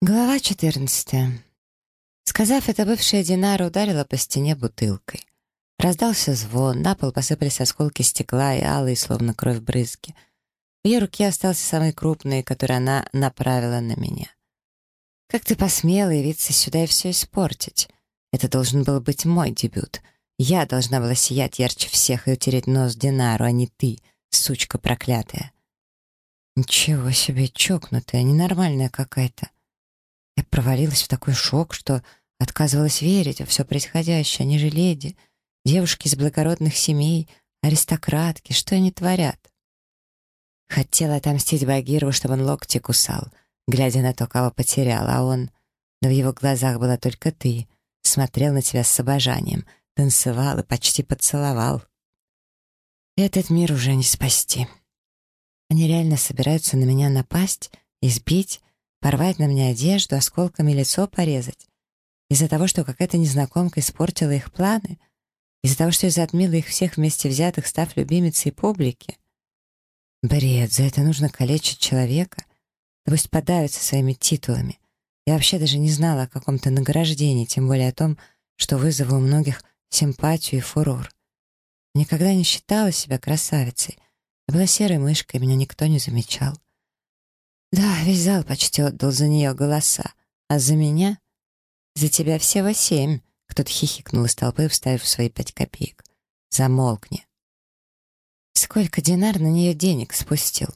Глава 14. Сказав это, бывшая Динара ударила по стене бутылкой. Раздался звон, на пол посыпались осколки стекла и алые, словно кровь брызги. В ее руке остался самый крупный, который она направила на меня. «Как ты посмела явиться сюда и все испортить? Это должен был быть мой дебют. Я должна была сиять ярче всех и утереть нос Динару, а не ты, сучка проклятая». «Ничего себе, чокнутая, ненормальная какая-то». Я провалилась в такой шок, что отказывалась верить во все происходящее. Они же леди, девушки из благородных семей, аристократки. Что они творят? Хотела отомстить Багирову, чтобы он локти кусал, глядя на то, кого потерял, а он... Но в его глазах была только ты. Смотрел на тебя с обожанием, танцевал и почти поцеловал. Этот мир уже не спасти. Они реально собираются на меня напасть, избить, порвать на мне одежду, осколками лицо порезать. Из-за того, что какая-то незнакомка испортила их планы? Из-за того, что я затмила их всех вместе взятых, став любимицей публики? Бред, за это нужно калечить человека? Да пусть подавится своими титулами. Я вообще даже не знала о каком-то награждении, тем более о том, что вызову у многих симпатию и фурор. Никогда не считала себя красавицей. Я была серой мышкой, меня никто не замечал. Да, весь зал почти отдал за нее голоса. А за меня? За тебя всего семь. Кто-то хихикнул из толпы, вставив свои пять копеек. Замолкни. Сколько Динар на нее денег спустил?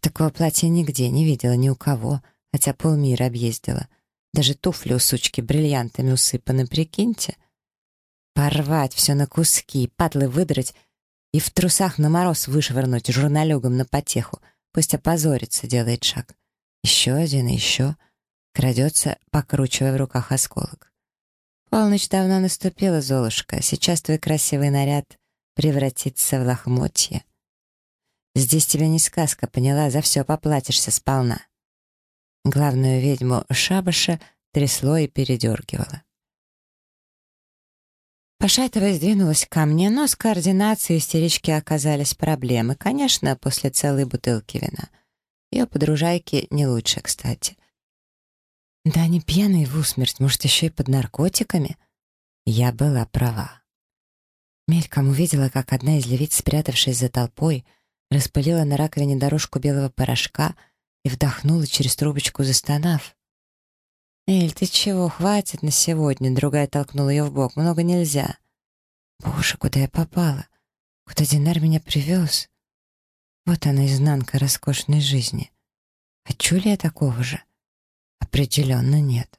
Такого платья нигде не видела ни у кого, хотя полмира объездила. Даже туфли у сучки бриллиантами усыпаны, прикиньте. Порвать все на куски, патлы выдрать и в трусах на мороз вышвырнуть журналюгам на потеху — Пусть опозорится, делает шаг. Еще один еще. Крадется, покручивая в руках осколок. Полночь давно наступила, Золушка. Сейчас твой красивый наряд превратится в лохмотье. Здесь тебе не сказка, поняла? За все поплатишься сполна. Главную ведьму Шабаша трясло и передергивало. Пошатываясь, двинулась ко мне, но с координацией истерички оказались проблемы. Конечно, после целой бутылки вина. Ее подружайки не лучше, кстати. Да они пьяные в усмерть, может, еще и под наркотиками? Я была права. Мельком увидела, как одна из левиц, спрятавшись за толпой, распылила на раковине дорожку белого порошка и вдохнула через трубочку, застонав. «Эль, ты чего, хватит на сегодня?» Другая толкнула ее в бок. «Много нельзя». «Боже, куда я попала? Куда Динар меня привез?» Вот она, изнанка роскошной жизни. Хочу ли я такого же? Определенно нет.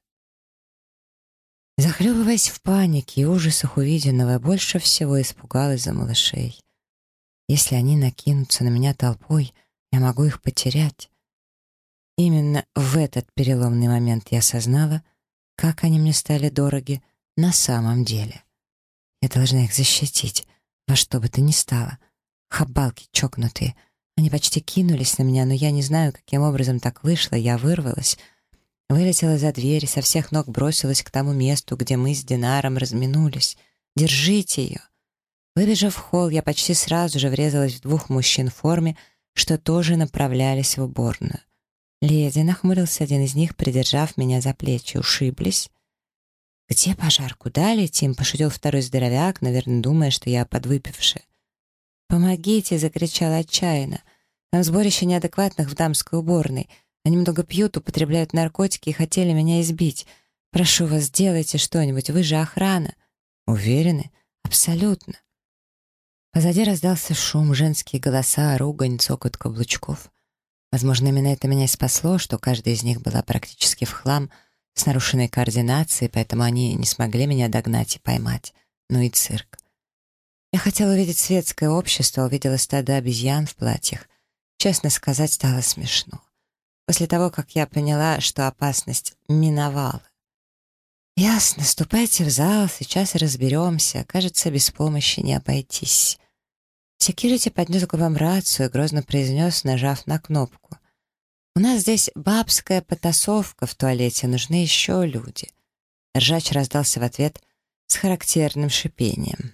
Захлебываясь в панике и ужасах увиденного, больше всего испугалась за малышей. Если они накинутся на меня толпой, я могу их потерять. Именно в этот переломный момент я осознала, как они мне стали дороги на самом деле. Я должна их защитить, во что бы то ни стало. Хабалки чокнутые. Они почти кинулись на меня, но я не знаю, каким образом так вышло. Я вырвалась, вылетела за дверь со всех ног бросилась к тому месту, где мы с Динаром разминулись. «Держите ее!» Выбежав в холл, я почти сразу же врезалась в двух мужчин в форме, что тоже направлялись в уборную. «Леди», — нахмурился один из них, придержав меня за плечи, ушиблись. «Где пожар? Куда летим?» — пошутил второй здоровяк, наверное, думая, что я подвыпившая. «Помогите!» — закричал отчаянно. «Там сборище неадекватных в дамской уборной. Они много пьют, употребляют наркотики и хотели меня избить. Прошу вас, сделайте что-нибудь, вы же охрана». «Уверены?» «Абсолютно». Позади раздался шум, женские голоса, ругань, цокот каблучков. Возможно, именно это меня и спасло, что каждая из них была практически в хлам, с нарушенной координацией, поэтому они не смогли меня догнать и поймать. Ну и цирк. Я хотела увидеть светское общество, увидела стадо обезьян в платьях. Честно сказать, стало смешно. После того, как я поняла, что опасность миновала. «Ясно, ступайте в зал, сейчас разберемся. Кажется, без помощи не обойтись». Секьюрити поднес к губам рацию и грозно произнес, нажав на кнопку. «У нас здесь бабская потасовка в туалете, нужны еще люди». Ржач раздался в ответ с характерным шипением.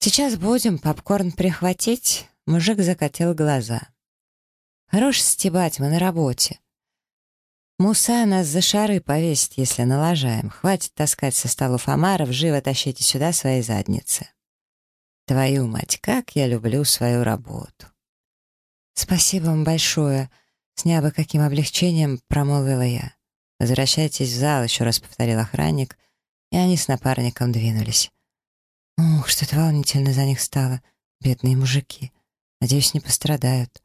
«Сейчас будем попкорн прихватить?» Мужик закатил глаза. «Хорош стебать, мы на работе». Муса нас за шары повесит, если налажаем. Хватит таскать со столов омаров, живо тащите сюда свои задницы. Твою мать, как я люблю свою работу. Спасибо вам большое. С неабы каким облегчением промолвила я. «Возвращайтесь в зал», — еще раз повторил охранник, и они с напарником двинулись. Ух, что-то волнительно за них стало. Бедные мужики. Надеюсь, не пострадают.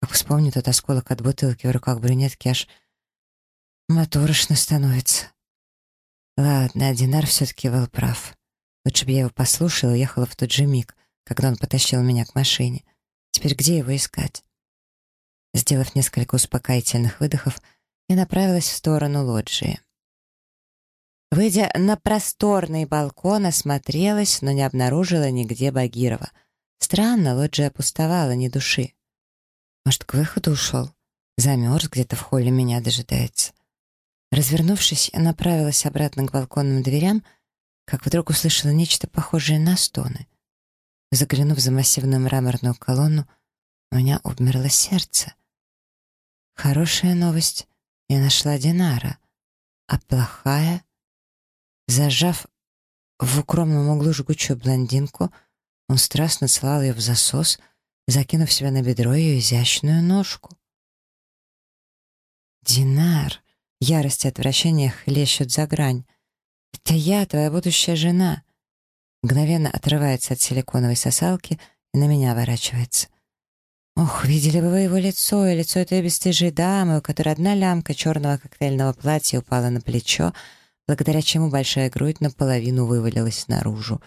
Как вспомню тот осколок от бутылки в руках брюнетки, аж моторошно становится. Ладно, Динар все-таки был прав. Лучше бы я его послушала и уехала в тот же миг, когда он потащил меня к машине. Теперь где его искать? Сделав несколько успокоительных выдохов, я направилась в сторону лоджии. Выйдя на просторный балкон, осмотрелась, но не обнаружила нигде Багирова. Странно, лоджия пустовала, ни души. Может, к выходу ушел? Замерз, где-то в холле меня дожидается. Развернувшись, я направилась обратно к балконным дверям, как вдруг услышала нечто похожее на стоны. Заглянув за массивную мраморную колонну, у меня обмерло сердце. Хорошая новость. Я нашла Динара. А плохая? Зажав в укромном углу жгучую блондинку, он страстно целовал ее в засос, закинув себя на бедро ее изящную ножку. «Динар!» — ярость и отвращение хлещут за грань. «Это я, твоя будущая жена!» Мгновенно отрывается от силиконовой сосалки и на меня оборачивается. Ох, видели бы вы его лицо, и лицо этой бесстыжей дамы, у которой одна лямка черного коктейльного платья упала на плечо, благодаря чему большая грудь наполовину вывалилась наружу.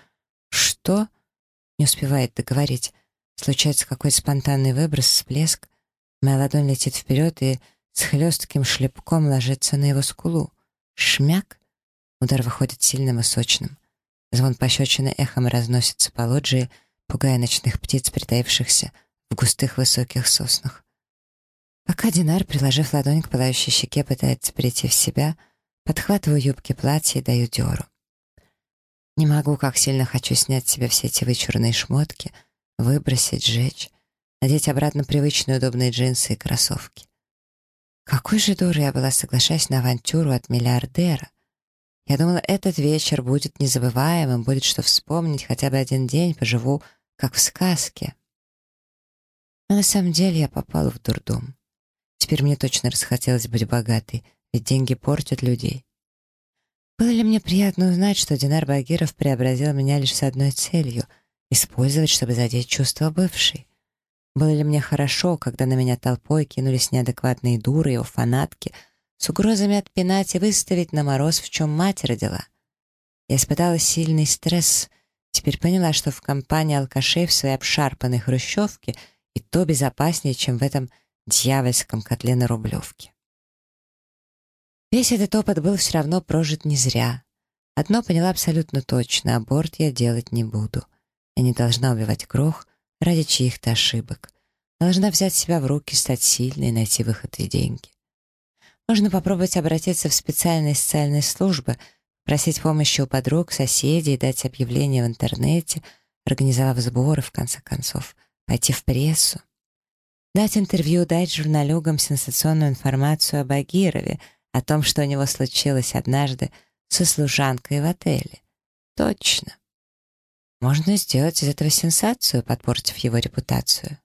«Что?» — не успевает договорить. Случается какой-то спонтанный выброс, всплеск. Моя ладонь летит вперед и с хлестким шлепком ложится на его скулу. Шмяк! Удар выходит сильным и сочным. Звон пощечины эхом разносится по лоджии, пугая ночных птиц, притаившихся в густых высоких соснах. Пока Динар, приложив ладонь к пылающей щеке, пытается прийти в себя, подхватываю юбки платья и даю дёру. Не могу, как сильно хочу снять с себя все эти вычурные шмотки, выбросить, сжечь, надеть обратно привычные удобные джинсы и кроссовки. Какой же дурой я была, соглашаясь на авантюру от миллиардера. Я думала, этот вечер будет незабываемым, будет что вспомнить, хотя бы один день поживу, как в сказке. Но на самом деле я попала в дурдом. Теперь мне точно расхотелось быть богатой, ведь деньги портят людей. Было ли мне приятно узнать, что Динар Багиров преобразил меня лишь с одной целью — использовать, чтобы задеть чувства бывшей? Было ли мне хорошо, когда на меня толпой кинулись неадекватные дуры, его фанатки, с угрозами отпинать и выставить на мороз, в чем мать родила? Я испытала сильный стресс, теперь поняла, что в компании алкашей в своей обшарпанной хрущевке — и то безопаснее, чем в этом дьявольском котле на Рублевке. Весь этот опыт был все равно прожит не зря. Одно поняла абсолютно точно — аборт я делать не буду. Я не должна убивать крох ради чьих-то ошибок. Должна взять себя в руки, стать сильной, найти выход и деньги. Можно попробовать обратиться в специальные социальные службы, просить помощи у подруг, соседей, дать объявление в интернете, организовав сборы, в конце концов — пойти в прессу, дать интервью, дать журналюгам сенсационную информацию о Багирове, о том, что у него случилось однажды со служанкой в отеле. Точно. Можно сделать из этого сенсацию, подпортив его репутацию.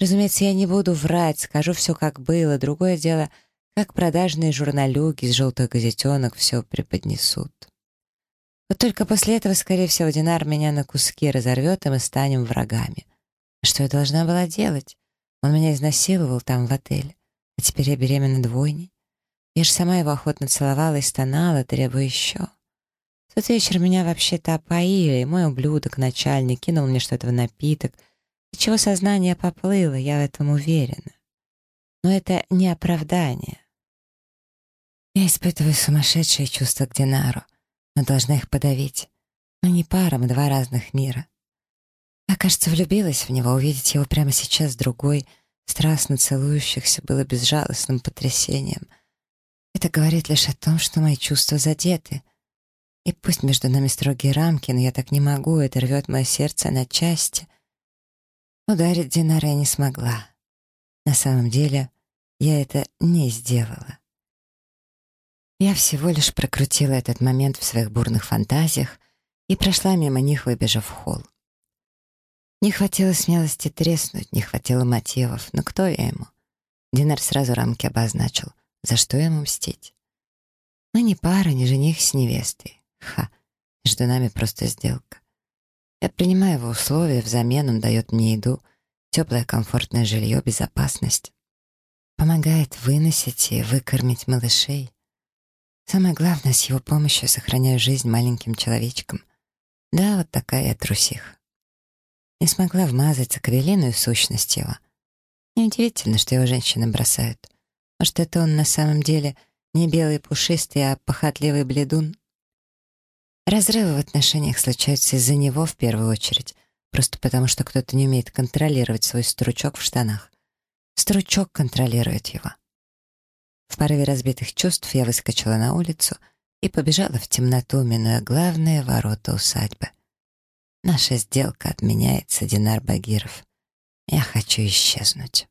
Разумеется, я не буду врать, скажу все как было. Другое дело, как продажные журналюги из желтых газетенок все преподнесут. Вот только после этого, скорее всего, Динар меня на куски разорвет, и мы станем врагами. Что я должна была делать? Он меня изнасиловал там, в отеле. А теперь я беременна двойней. Я же сама его охотно целовала и стонала, требуя еще. В тот вечер меня вообще-то опоили, и мой ублюдок, начальник, кинул мне что-то в напиток, из чего сознание поплыло, я в этом уверена. Но это не оправдание. Я испытываю сумасшедшие чувства к Динару, но должна их подавить. Мы не пара, мы два разных мира. Я, кажется, влюбилась в него. Увидеть его прямо сейчас другой, страстно целующихся, было безжалостным потрясением. Это говорит лишь о том, что мои чувства задеты. И пусть между нами строгие рамки, но я так не могу, это рвет мое сердце на части. Ударить Динара я не смогла. На самом деле, я это не сделала. Я всего лишь прокрутила этот момент в своих бурных фантазиях и прошла мимо них, выбежав в холл. Не хватило смелости треснуть, не хватило мотивов, но кто я ему? Динар сразу рамки обозначил. За что ему мстить? Мы не пара, не жених с невестой. Ха, между нами просто сделка. Я принимаю его условия, взамен он дает мне еду, теплое комфортное жилье, безопасность. Помогает выносить и выкормить малышей. Самое главное, с его помощью сохраняю жизнь маленьким человечкам. Да, вот такая я трусиха. Не смогла вмазать за кавелиную сущность его. Неудивительно, что его женщины бросают. Может, это он на самом деле не белый пушистый, а похотливый бледун? Разрывы в отношениях случаются из-за него в первую очередь, просто потому что кто-то не умеет контролировать свой стручок в штанах. Стручок контролирует его. В порыве разбитых чувств я выскочила на улицу и побежала в темноту, минуя главные ворота усадьбы. Наша сделка отменяется, Динар Багиров. Я хочу исчезнуть.